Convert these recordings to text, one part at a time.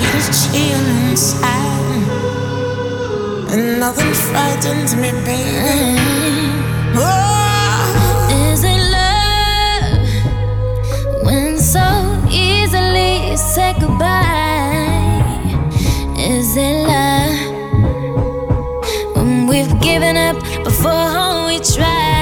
get a chill inside, and nothing frightens me, baby. Oh. Is it love when so easily you say goodbye? Is it love when we've given up before we try?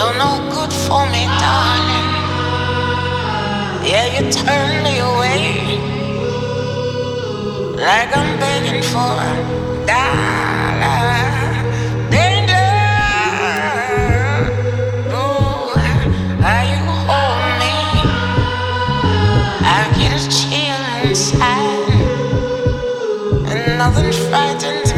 You're no good for me, darling. Yeah, you turn me away like I'm begging for a dollar. Nothing frightens